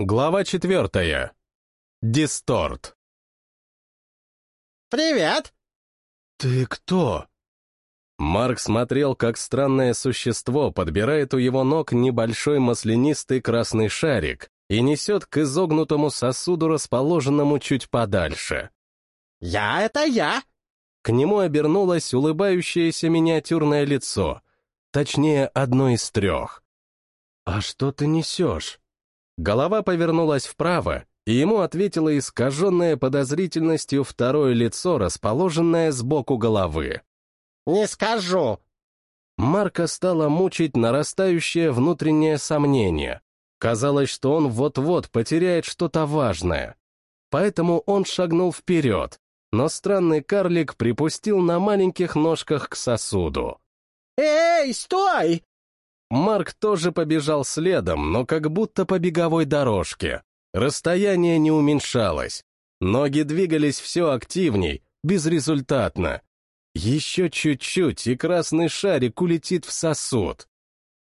Глава четвертая. Дисторт. «Привет!» «Ты кто?» Марк смотрел, как странное существо подбирает у его ног небольшой маслянистый красный шарик и несет к изогнутому сосуду, расположенному чуть подальше. «Я — это я!» К нему обернулось улыбающееся миниатюрное лицо, точнее, одно из трех. «А что ты несешь?» Голова повернулась вправо, и ему ответило искаженное подозрительностью второе лицо, расположенное сбоку головы. «Не скажу!» Марка стало мучить нарастающее внутреннее сомнение. Казалось, что он вот-вот потеряет что-то важное. Поэтому он шагнул вперед, но странный карлик припустил на маленьких ножках к сосуду. «Эй, стой!» Марк тоже побежал следом, но как будто по беговой дорожке. Расстояние не уменьшалось. Ноги двигались все активней, безрезультатно. Еще чуть-чуть, и красный шарик улетит в сосуд.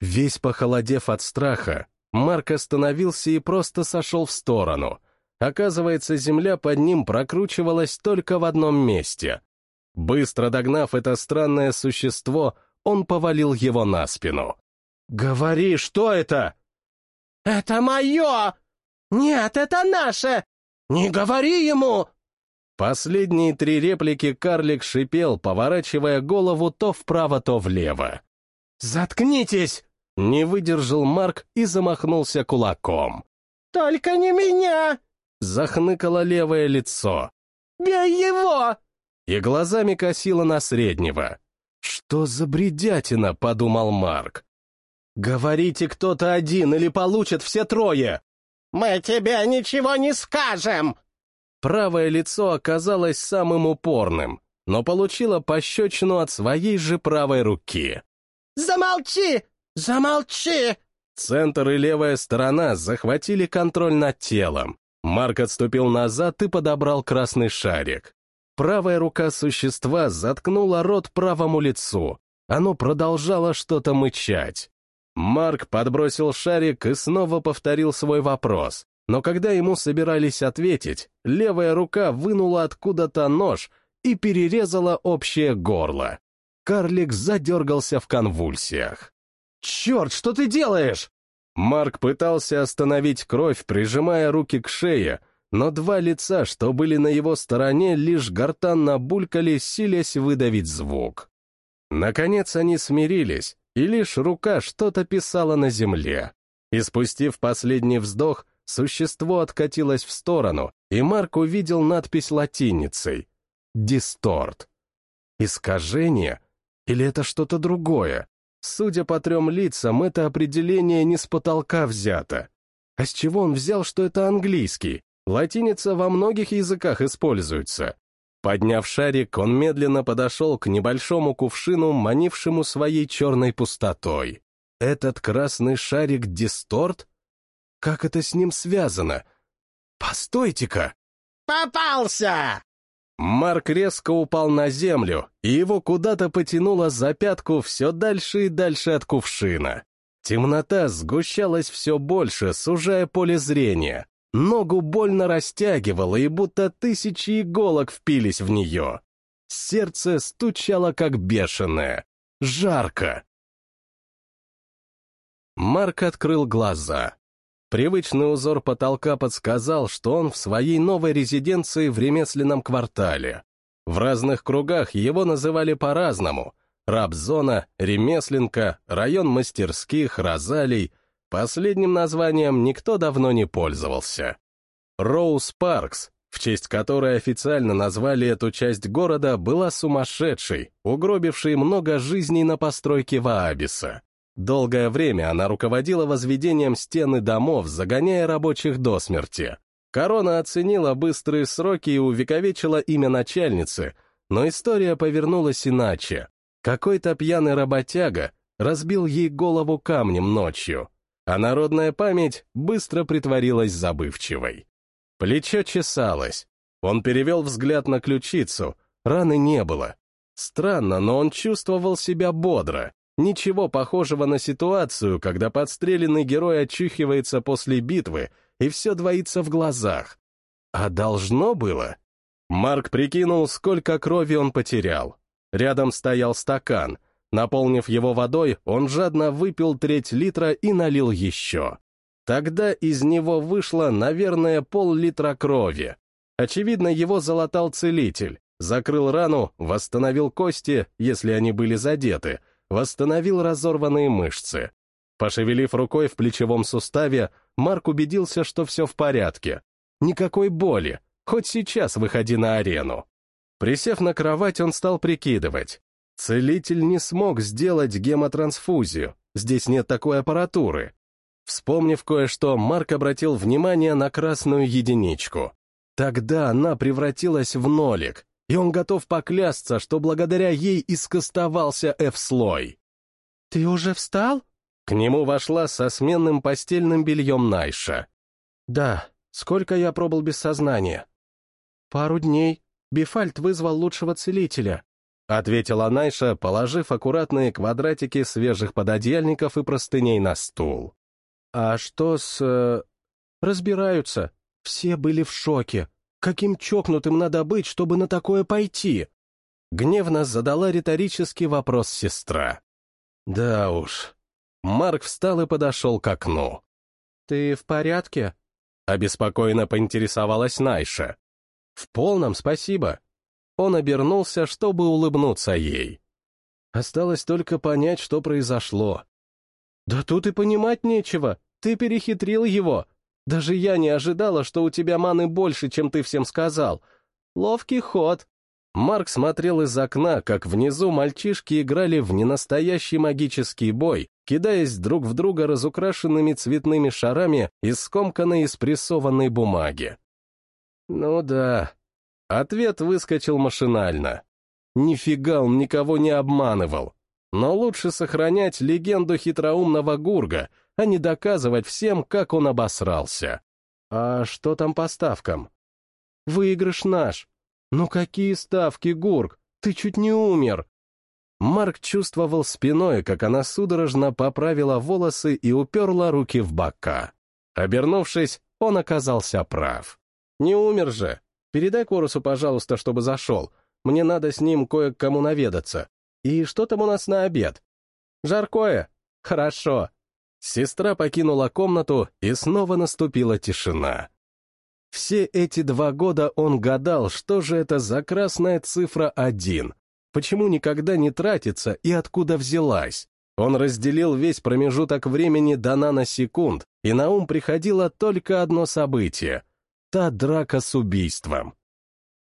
Весь похолодев от страха, Марк остановился и просто сошел в сторону. Оказывается, земля под ним прокручивалась только в одном месте. Быстро догнав это странное существо, он повалил его на спину. «Говори, что это?» «Это мое!» «Нет, это наше! Не говори ему!» Последние три реплики карлик шипел, поворачивая голову то вправо, то влево. «Заткнитесь!» — не выдержал Марк и замахнулся кулаком. «Только не меня!» — захныкало левое лицо. «Бей его!» И глазами косило на среднего. «Что за бредятина?» — подумал Марк. «Говорите кто-то один, или получат все трое!» «Мы тебе ничего не скажем!» Правое лицо оказалось самым упорным, но получило пощечину от своей же правой руки. «Замолчи! Замолчи!» Центр и левая сторона захватили контроль над телом. Марк отступил назад и подобрал красный шарик. Правая рука существа заткнула рот правому лицу. Оно продолжало что-то мычать. Марк подбросил шарик и снова повторил свой вопрос. Но когда ему собирались ответить, левая рука вынула откуда-то нож и перерезала общее горло. Карлик задергался в конвульсиях. «Черт, что ты делаешь?» Марк пытался остановить кровь, прижимая руки к шее, но два лица, что были на его стороне, лишь гортанно булькали, силясь выдавить звук. Наконец они смирились, и лишь рука что-то писала на земле. И спустив последний вздох, существо откатилось в сторону, и Марк увидел надпись латиницей «Дисторт». Искажение? Или это что-то другое? Судя по трем лицам, это определение не с потолка взято. А с чего он взял, что это английский? Латиница во многих языках используется. Подняв шарик, он медленно подошел к небольшому кувшину, манившему своей черной пустотой. Этот красный шарик — дисторт? Как это с ним связано? Постойте-ка! «Попался!» Марк резко упал на землю, и его куда-то потянуло за пятку все дальше и дальше от кувшина. Темнота сгущалась все больше, сужая поле зрения. Ногу больно растягивало, и будто тысячи иголок впились в нее. Сердце стучало как бешеное. Жарко. Марк открыл глаза. Привычный узор потолка подсказал, что он в своей новой резиденции в ремесленном квартале. В разных кругах его называли по-разному. Рабзона, ремесленка, район мастерских, розалий — Последним названием никто давно не пользовался. Роуз Паркс, в честь которой официально назвали эту часть города, была сумасшедшей, угробившей много жизней на постройке Ваабиса. Долгое время она руководила возведением стены домов, загоняя рабочих до смерти. Корона оценила быстрые сроки и увековечила имя начальницы, но история повернулась иначе. Какой-то пьяный работяга разбил ей голову камнем ночью а народная память быстро притворилась забывчивой. Плечо чесалось. Он перевел взгляд на ключицу, раны не было. Странно, но он чувствовал себя бодро. Ничего похожего на ситуацию, когда подстреленный герой очухивается после битвы и все двоится в глазах. А должно было? Марк прикинул, сколько крови он потерял. Рядом стоял стакан. Наполнив его водой, он жадно выпил треть литра и налил еще. Тогда из него вышло, наверное, пол-литра крови. Очевидно, его залатал целитель, закрыл рану, восстановил кости, если они были задеты, восстановил разорванные мышцы. Пошевелив рукой в плечевом суставе, Марк убедился, что все в порядке. Никакой боли, хоть сейчас выходи на арену. Присев на кровать, он стал прикидывать. Целитель не смог сделать гемотрансфузию, здесь нет такой аппаратуры. Вспомнив кое-что, Марк обратил внимание на красную единичку. Тогда она превратилась в нолик, и он готов поклясться, что благодаря ей искостовался F-слой. «Ты уже встал?» К нему вошла со сменным постельным бельем Найша. «Да. Сколько я пробыл без сознания?» «Пару дней. Бифальт вызвал лучшего целителя», — ответила Найша, положив аккуратные квадратики свежих пододеяльников и простыней на стул. «А что с...» э, «Разбираются. Все были в шоке. Каким чокнутым надо быть, чтобы на такое пойти?» Гневно задала риторический вопрос сестра. «Да уж». Марк встал и подошел к окну. «Ты в порядке?» Обеспокоенно поинтересовалась Найша. «В полном спасибо». Он обернулся, чтобы улыбнуться ей. Осталось только понять, что произошло. «Да тут и понимать нечего. Ты перехитрил его. Даже я не ожидала, что у тебя маны больше, чем ты всем сказал. Ловкий ход». Марк смотрел из окна, как внизу мальчишки играли в ненастоящий магический бой, кидаясь друг в друга разукрашенными цветными шарами из скомканной и спрессованной бумаги. Ну да, ответ выскочил машинально. Нифига он никого не обманывал. Но лучше сохранять легенду хитроумного Гурга, а не доказывать всем, как он обосрался. А что там по ставкам? Выигрыш наш. Ну какие ставки, Гург? Ты чуть не умер. Марк чувствовал спиной, как она судорожно поправила волосы и уперла руки в бока. Обернувшись, он оказался прав. «Не умер же. Передай Корусу, пожалуйста, чтобы зашел. Мне надо с ним кое к кому наведаться. И что там у нас на обед? Жаркое? Хорошо. Сестра покинула комнату, и снова наступила тишина. Все эти два года он гадал, что же это за красная цифра один, почему никогда не тратится и откуда взялась. Он разделил весь промежуток времени до наносекунд, и на ум приходило только одно событие — та драка с убийством.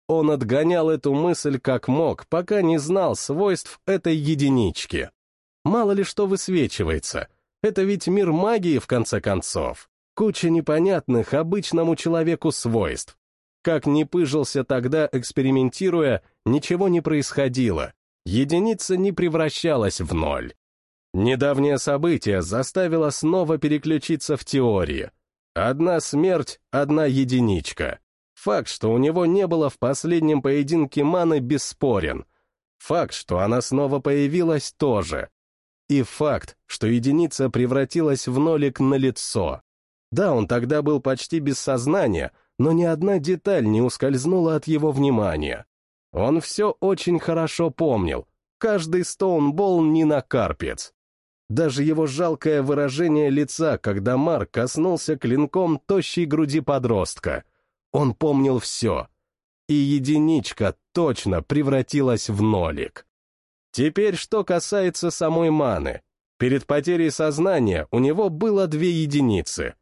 Он отгонял эту мысль как мог, пока не знал свойств этой единички. Мало ли что высвечивается. Это ведь мир магии, в конце концов. Куча непонятных обычному человеку свойств. Как ни пыжился тогда, экспериментируя, ничего не происходило. Единица не превращалась в ноль. Недавнее событие заставило снова переключиться в теории. Одна смерть, одна единичка. Факт, что у него не было в последнем поединке маны, бесспорен. Факт, что она снова появилась, тоже. И факт, что единица превратилась в нолик на лицо. Да, он тогда был почти без сознания, но ни одна деталь не ускользнула от его внимания. Он все очень хорошо помнил. Каждый стоунбол не на карпец. Даже его жалкое выражение лица, когда Марк коснулся клинком тощей груди подростка — он помнил все. И единичка точно превратилась в нолик. Теперь, что касается самой маны. Перед потерей сознания у него было две единицы.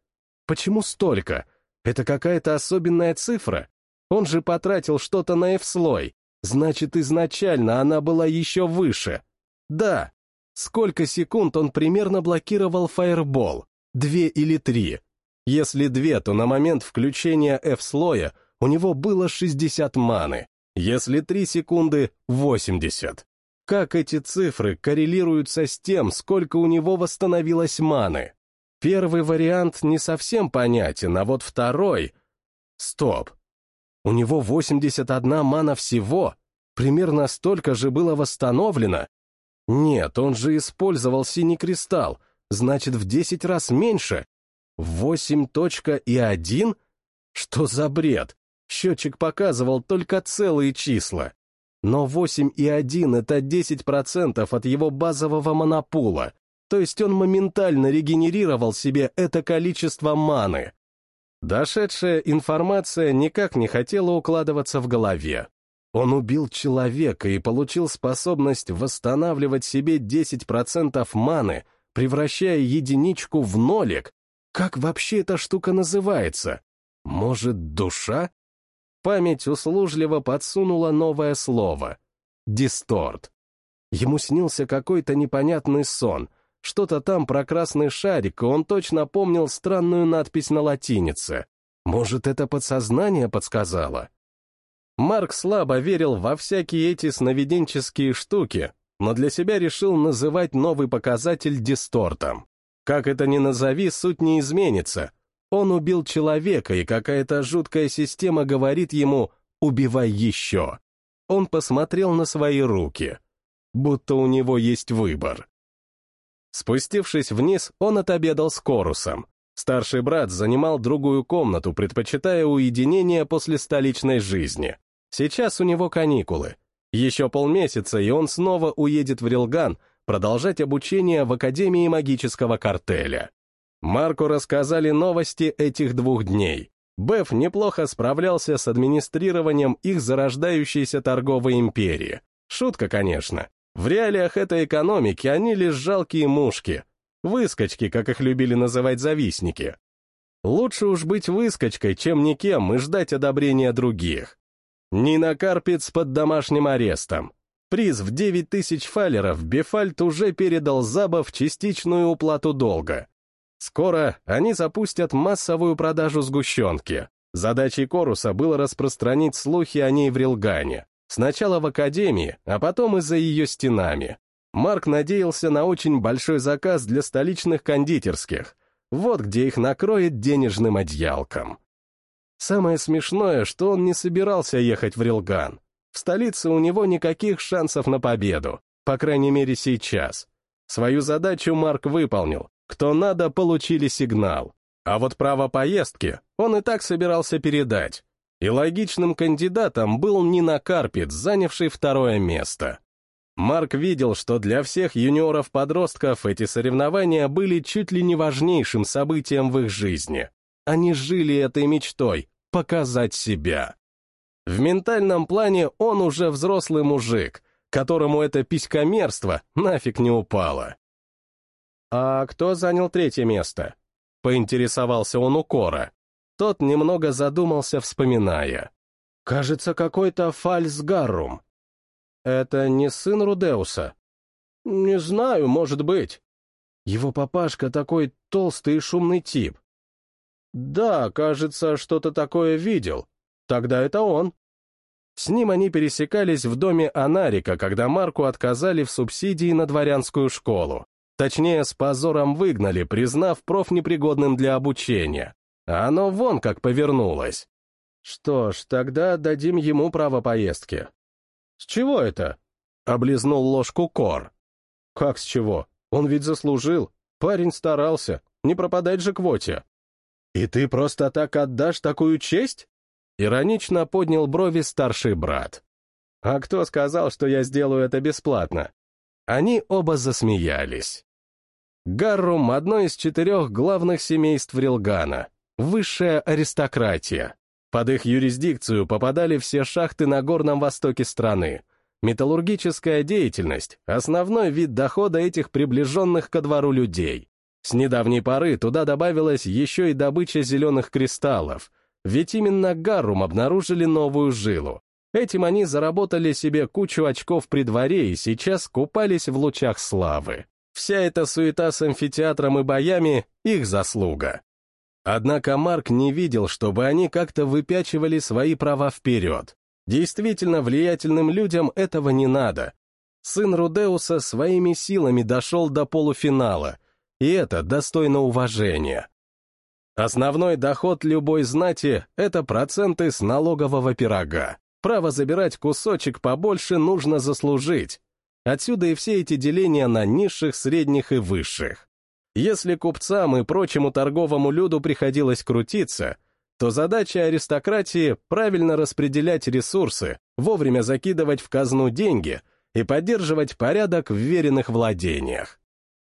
Почему столько? Это какая-то особенная цифра? Он же потратил что-то на F-слой. Значит, изначально она была еще выше. Да. Сколько секунд он примерно блокировал фаербол? Две или три? Если две, то на момент включения F-слоя у него было 60 маны, если 3 секунды — 80. Как эти цифры коррелируются с тем, сколько у него восстановилось маны? Первый вариант не совсем понятен, а вот второй... Стоп. У него 81 мана всего. Примерно столько же было восстановлено. Нет, он же использовал синий кристалл, значит, в 10 раз меньше. Восемь точка и один? Что за бред? Счетчик показывал только целые числа. Но 8 и 1 — это 10% от его базового монопула, то есть он моментально регенерировал себе это количество маны. Дошедшая информация никак не хотела укладываться в голове. Он убил человека и получил способность восстанавливать себе 10% маны, превращая единичку в нолик. Как вообще эта штука называется? Может, душа? Память услужливо подсунула новое слово — дисторт. Ему снился какой-то непонятный сон, что-то там про красный шарик, и он точно помнил странную надпись на латинице. Может, это подсознание подсказало? Марк слабо верил во всякие эти сновиденческие штуки, но для себя решил называть новый показатель дистортом. Как это ни назови, суть не изменится, он убил человека, и какая-то жуткая система говорит ему «убивай еще». Он посмотрел на свои руки, будто у него есть выбор. Спустившись вниз, он отобедал с Корусом. Старший брат занимал другую комнату, предпочитая уединение после столичной жизни. Сейчас у него каникулы. Еще полмесяца, и он снова уедет в Рилган продолжать обучение в Академии магического картеля. Марку рассказали новости этих двух дней. Беф неплохо справлялся с администрированием их зарождающейся торговой империи. Шутка, конечно. В реалиях этой экономики они лишь жалкие мушки. Выскочки, как их любили называть завистники. Лучше уж быть выскочкой, чем никем и ждать одобрения других. Нина Карпиц под домашним арестом. Приз в 9 тысяч фалеров Бефальт уже передал Забов частичную уплату долга. Скоро они запустят массовую продажу сгущенки. Задачей Коруса было распространить слухи о ней в Рилгане. Сначала в Академии, а потом и за ее стенами. Марк надеялся на очень большой заказ для столичных кондитерских. Вот где их накроет денежным одеялком. Самое смешное, что он не собирался ехать в Рилган. В столице у него никаких шансов на победу, по крайней мере сейчас. Свою задачу Марк выполнил, кто надо, получили сигнал. А вот право поездки он и так собирался передать. И логичным кандидатом был Нина Карпит, занявший второе место. Марк видел, что для всех юниоров-подростков эти соревнования были чуть ли не важнейшим событием в их жизни. Они жили этой мечтой — показать себя. В ментальном плане он уже взрослый мужик, которому это писькомерство нафиг не упало. «А кто занял третье место?» — поинтересовался он у Кора. Тот немного задумался, вспоминая. «Кажется, какой-то Фальсгаррум». «Это не сын Рудеуса?» «Не знаю, может быть». Его папашка такой толстый и шумный тип. «Да, кажется, что-то такое видел. Тогда это он». С ним они пересекались в доме Анарика, когда Марку отказали в субсидии на дворянскую школу. Точнее, с позором выгнали, признав проф непригодным для обучения. А оно вон как повернулось. Что ж, тогда дадим ему право поездки. С чего это? Облизнул ложку Кор. Как с чего? Он ведь заслужил. Парень старался. Не пропадать же квоте. И ты просто так отдашь такую честь? Иронично поднял брови старший брат. А кто сказал, что я сделаю это бесплатно? Они оба засмеялись. Гаррум — одно из четырех главных семейств Рилгана, высшая аристократия. Под их юрисдикцию попадали все шахты на горном востоке страны. Металлургическая деятельность — основной вид дохода этих приближенных ко двору людей. С недавней поры туда добавилась еще и добыча зеленых кристаллов, ведь именно Гаррум обнаружили новую жилу. Этим они заработали себе кучу очков при дворе и сейчас купались в лучах славы. Вся эта суета с амфитеатром и боями — их заслуга. Однако Марк не видел, чтобы они как-то выпячивали свои права вперед. Действительно влиятельным людям этого не надо. Сын Рудеуса своими силами дошел до полуфинала, и это достойно уважения. Основной доход любой знати — это проценты с налогового пирога. Право забирать кусочек побольше нужно заслужить, Отсюда и все эти деления на низших, средних и высших. Если купцам и прочему торговому люду приходилось крутиться, то задача аристократии — правильно распределять ресурсы, вовремя закидывать в казну деньги и поддерживать порядок в веренных владениях.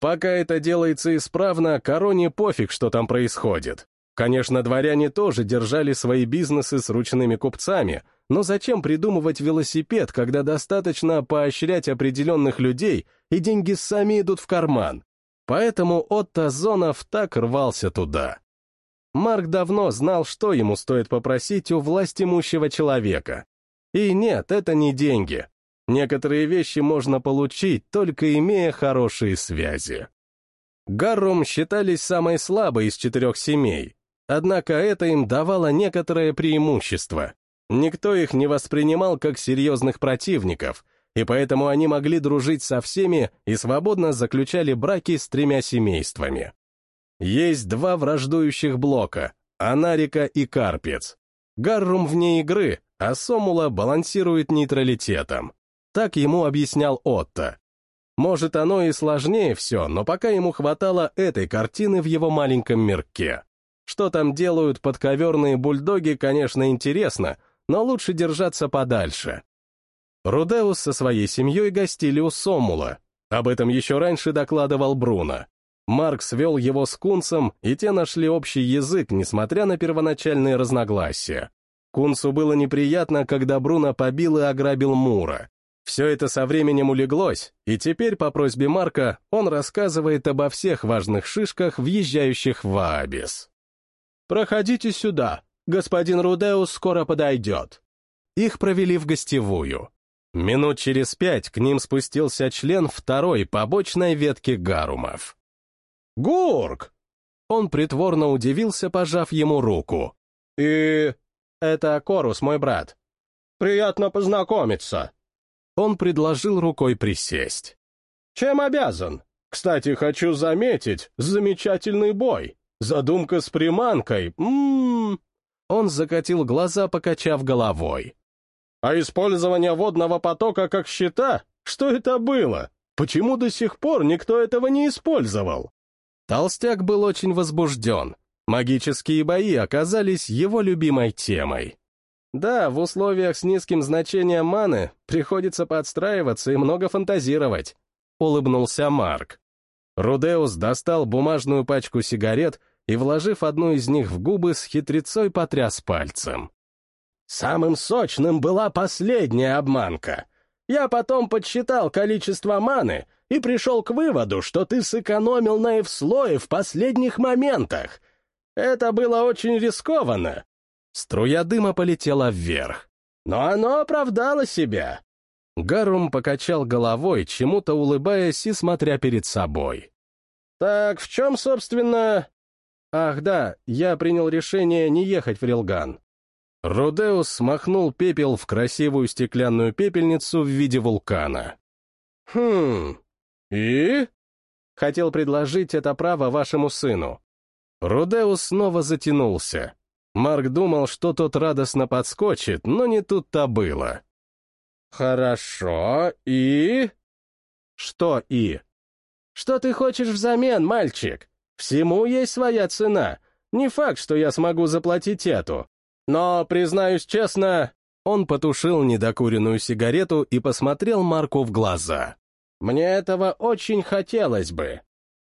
Пока это делается исправно, короне пофиг, что там происходит. Конечно, дворяне тоже держали свои бизнесы с ручными купцами, но зачем придумывать велосипед, когда достаточно поощрять определенных людей, и деньги сами идут в карман? Поэтому Отто Зонов так рвался туда. Марк давно знал, что ему стоит попросить у власть имущего человека. И нет, это не деньги. Некоторые вещи можно получить, только имея хорошие связи. Гаррум считались самой слабой из четырех семей, однако это им давало некоторое преимущество. Никто их не воспринимал как серьезных противников, и поэтому они могли дружить со всеми и свободно заключали браки с тремя семействами. Есть два враждующих блока — Анарика и Карпец. Гаррум вне игры, а Сомула балансирует нейтралитетом. Так ему объяснял Отто. Может, оно и сложнее все, но пока ему хватало этой картины в его маленьком мирке. Что там делают подковерные бульдоги, конечно, интересно, но лучше держаться подальше. Рудеус со своей семьей гостили у Сомула. Об этом еще раньше докладывал Бруно. Марк свел его с Кунцем, и те нашли общий язык, несмотря на первоначальные разногласия. Кунцу было неприятно, когда Бруно побил и ограбил Мура. Все это со временем улеглось, и теперь по просьбе Марка он рассказывает обо всех важных шишках, въезжающих в Аабис. «Проходите сюда, господин Рудеус скоро подойдет». Их провели в гостевую. Минут через пять к ним спустился член второй побочной ветки Гарумов. «Гурк!» Он притворно удивился, пожав ему руку. «И...» «Это Корус, мой брат». «Приятно познакомиться». Он предложил рукой присесть. «Чем обязан? Кстати, хочу заметить, замечательный бой. Задумка с приманкой. Ммм...» Он закатил глаза, покачав головой. «А использование водного потока как щита? Что это было? Почему до сих пор никто этого не использовал?» Толстяк был очень возбужден. Магические бои оказались его любимой темой. Да, в условиях с низким значением маны приходится подстраиваться и много фантазировать, улыбнулся Марк. Рудеус достал бумажную пачку сигарет и, вложив одну из них в губы, с хитрецой потряс пальцем. Самым сочным была последняя обманка. Я потом подсчитал количество маны и пришел к выводу, что ты сэкономил на Эвслое в последних моментах. Это было очень рискованно. Струя дыма полетела вверх. Но оно оправдало себя. Гарум покачал головой, чему-то улыбаясь и смотря перед собой. «Так в чем, собственно...» «Ах да, я принял решение не ехать в Рилган». Рудеус смахнул пепел в красивую стеклянную пепельницу в виде вулкана. «Хм, «И?» «Хотел предложить это право вашему сыну». Рудеус снова затянулся. Марк думал, что тот радостно подскочит, но не тут-то было. «Хорошо, и...» «Что «и»?» «Что ты хочешь взамен, мальчик? Всему есть своя цена. Не факт, что я смогу заплатить эту. Но, признаюсь честно...» Он потушил недокуренную сигарету и посмотрел Марку в глаза. Мне этого очень хотелось бы.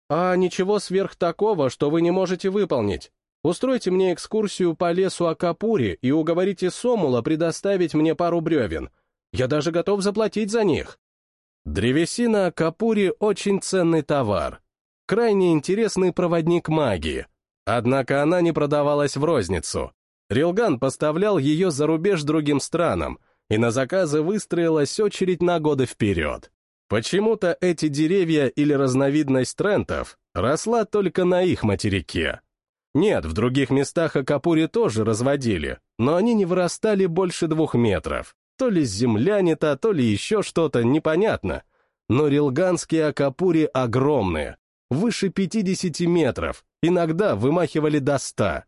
А ничего сверх такого, что вы не можете выполнить. Устройте мне экскурсию по лесу Акапури и уговорите Сомула предоставить мне пару бревен. Я даже готов заплатить за них. Древесина Акапури — очень ценный товар. Крайне интересный проводник магии. Однако она не продавалась в розницу. Рилган поставлял ее за рубеж другим странам, и на заказы выстроилась очередь на годы вперед. Почему-то эти деревья или разновидность трентов росла только на их материке. Нет, в других местах Акапури тоже разводили, но они не вырастали больше двух метров. То ли земля не та, то ли еще что-то, непонятно. Но рилганские Акапури огромные, выше 50 метров, иногда вымахивали до 100.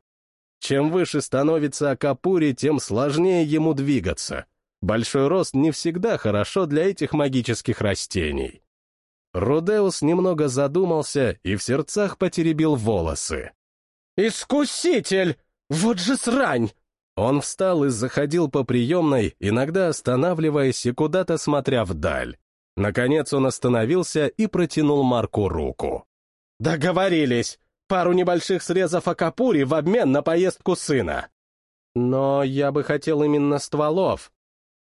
Чем выше становится Акапури, тем сложнее ему двигаться. Большой рост не всегда хорошо для этих магических растений. Рудеус немного задумался и в сердцах потеребил волосы. «Искуситель! Вот же срань!» Он встал и заходил по приемной, иногда останавливаясь и куда-то смотря вдаль. Наконец он остановился и протянул Марку руку. «Договорились! Пару небольших срезов акапури в обмен на поездку сына!» «Но я бы хотел именно стволов».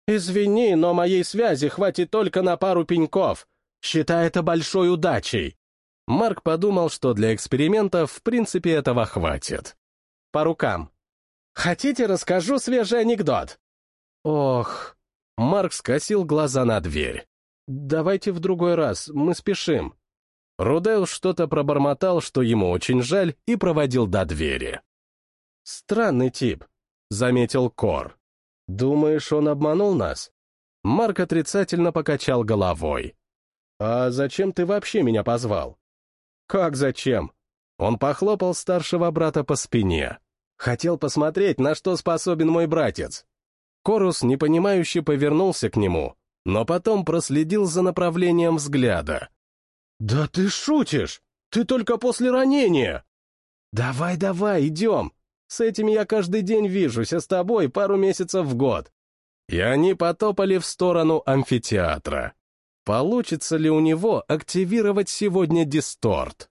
«Извини, но моей связи хватит только на пару пеньков. Считай это большой удачей». Марк подумал, что для экспериментов в принципе этого хватит. «По рукам. Хотите, расскажу свежий анекдот?» «Ох...» Марк скосил глаза на дверь. «Давайте в другой раз, мы спешим». Рудеус что-то пробормотал, что ему очень жаль, и проводил до двери. «Странный тип», — заметил Кор. «Думаешь, он обманул нас?» Марк отрицательно покачал головой. «А зачем ты вообще меня позвал?» «Как зачем?» Он похлопал старшего брата по спине. «Хотел посмотреть, на что способен мой братец». Корус непонимающе повернулся к нему, но потом проследил за направлением взгляда. «Да ты шутишь! Ты только после ранения!» «Давай, давай, идем! С этими я каждый день вижусь, а с тобой пару месяцев в год». И они потопали в сторону амфитеатра. Получится ли у него активировать сегодня дисторт?